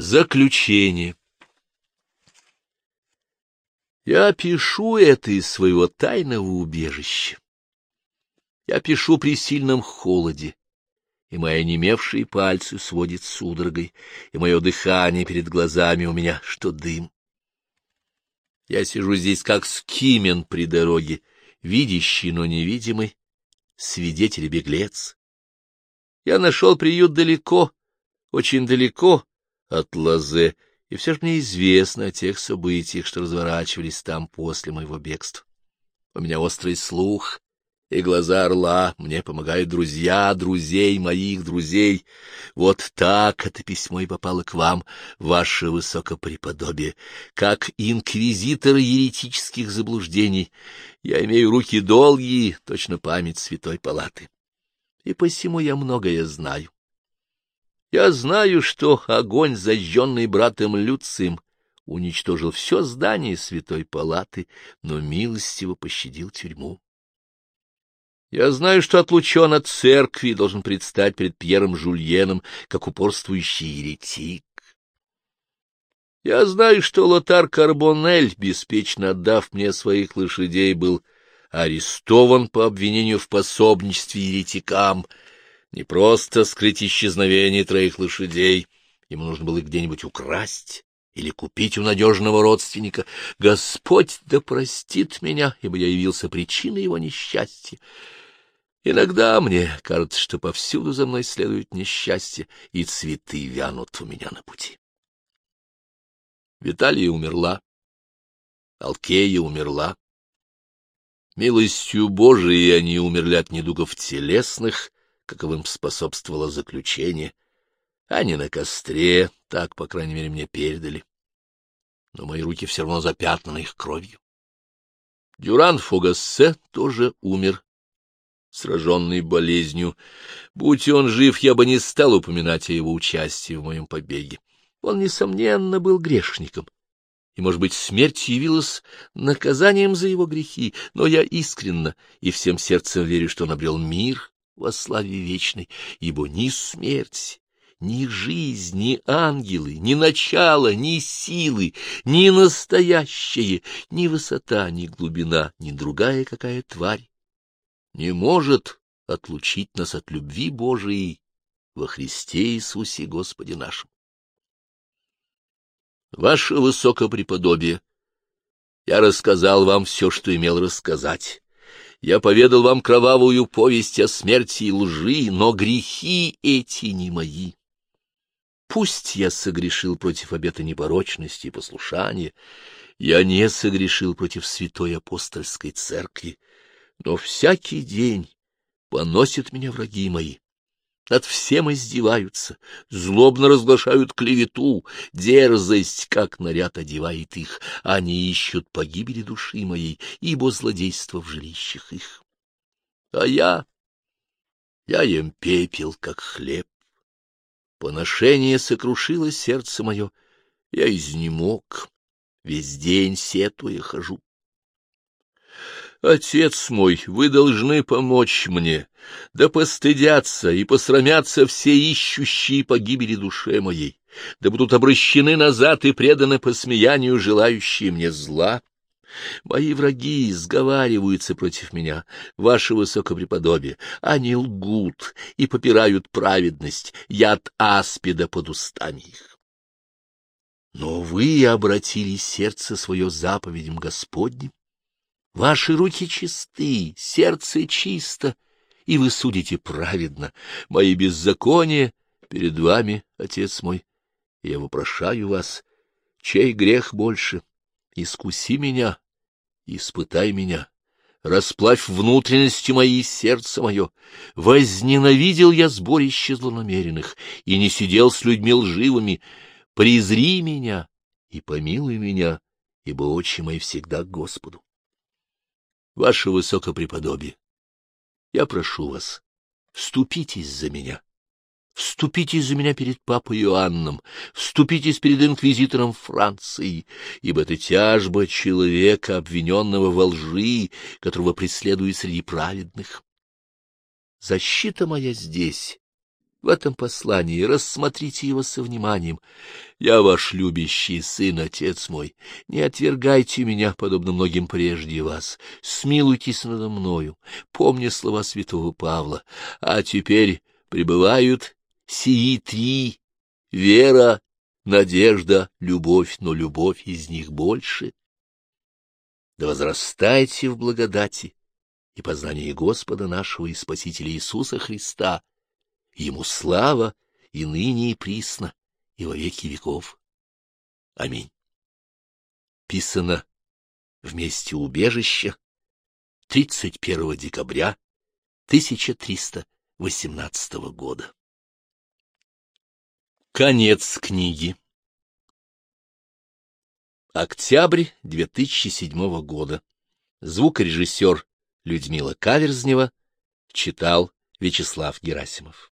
Заключение. Я пишу это из своего тайного убежища. Я пишу при сильном холоде, и мои онемевшие пальцы сводят судорогой, и мое дыхание перед глазами у меня, что дым. Я сижу здесь, как скимен при дороге, видящий, но невидимый, свидетель и беглец. Я нашел приют далеко, очень далеко от Лазе, и все же мне известно о тех событиях, что разворачивались там после моего бегства. У меня острый слух и глаза орла, мне помогают друзья друзей моих друзей. Вот так это письмо и попало к вам, ваше высокопреподобие, как инквизитор еретических заблуждений. Я имею руки долгие, точно память святой палаты, и посему я многое знаю. Я знаю, что огонь, зажженный братом Люцием, уничтожил все здание святой палаты, но милостиво пощадил тюрьму. Я знаю, что отлучен от церкви должен предстать перед Пьером Жульеном, как упорствующий еретик. Я знаю, что Лотар Карбонель, беспечно отдав мне своих лошадей, был арестован по обвинению в пособничестве еретикам — не просто скрыть исчезновение троих лошадей, ему нужно было где-нибудь украсть или купить у надежного родственника. Господь да простит меня, ибо я явился причиной его несчастья. Иногда мне кажется, что повсюду за мной следует несчастье, и цветы вянут у меня на пути. Виталия умерла, Алкея умерла. Милостью Божией они умерли от недугов телесных, каковым способствовало заключение, а не на костре, так, по крайней мере, мне передали. Но мои руки все равно запятнаны их кровью. Дюран Фугассе тоже умер, сраженный болезнью. Будь он жив, я бы не стал упоминать о его участии в моем побеге. Он, несомненно, был грешником, и, может быть, смерть явилась наказанием за его грехи, но я искренно и всем сердцем верю, что он обрел мир во славе вечной, ибо ни смерть, ни жизнь, ни ангелы, ни начало, ни силы, ни настоящее, ни высота, ни глубина, ни другая какая тварь не может отлучить нас от любви Божией во Христе Иисусе Господе нашем. Ваше Высокопреподобие, я рассказал вам все, что имел рассказать я поведал вам кровавую повесть о смерти и лжи, но грехи эти не мои. Пусть я согрешил против обета непорочности и послушания, я не согрешил против святой апостольской церкви, но всякий день поносят меня враги мои над всем издеваются, злобно разглашают клевету, дерзость, как наряд одевает их, они ищут погибели души моей, ибо злодейство в жилищах их. А я, я ем пепел, как хлеб. Поношение сокрушило сердце мое, я изнемог, весь день сетуя хожу. Отец мой, вы должны помочь мне, да постыдятся и посрамятся все ищущие погибели душе моей, да будут обращены назад и преданы посмеянию желающие мне зла. Мои враги сговариваются против меня, ваше высокопреподобие, они лгут и попирают праведность, яд аспида под устами их. Но вы обратили сердце свое заповедям Господним, Ваши руки чисты, сердце чисто, и вы судите праведно. Мои беззакония перед вами, отец мой. Я вопрошаю вас, чей грех больше? Искуси меня, испытай меня. Расплавь внутренности мои и сердце мое. Возненавидел я сборище злонамеренных и не сидел с людьми лживыми. Презри меня и помилуй меня, ибо очи мои всегда к Господу ваше высокопреподобие, я прошу вас, вступитесь за меня. Вступитесь за меня перед папой Иоанном, вступитесь перед инквизитором Франции, ибо это тяжба человека, обвиненного во лжи, которого преследуют среди праведных. Защита моя здесь, в этом послании, рассмотрите его со вниманием. Я ваш любящий сын, отец мой, не отвергайте меня, подобно многим прежде вас, смилуйтесь надо мною, помня слова святого Павла, а теперь пребывают сии три — вера, надежда, любовь, но любовь из них больше. Да возрастайте в благодати и познании Господа нашего и Спасителя Иисуса Христа, Ему слава и ныне и присно, и во веки веков. Аминь. Писано в месте убежища 31 декабря 1318 года. Конец книги. Октябрь 2007 года. Звукорежиссер Людмила Каверзнева читал Вячеслав Герасимов.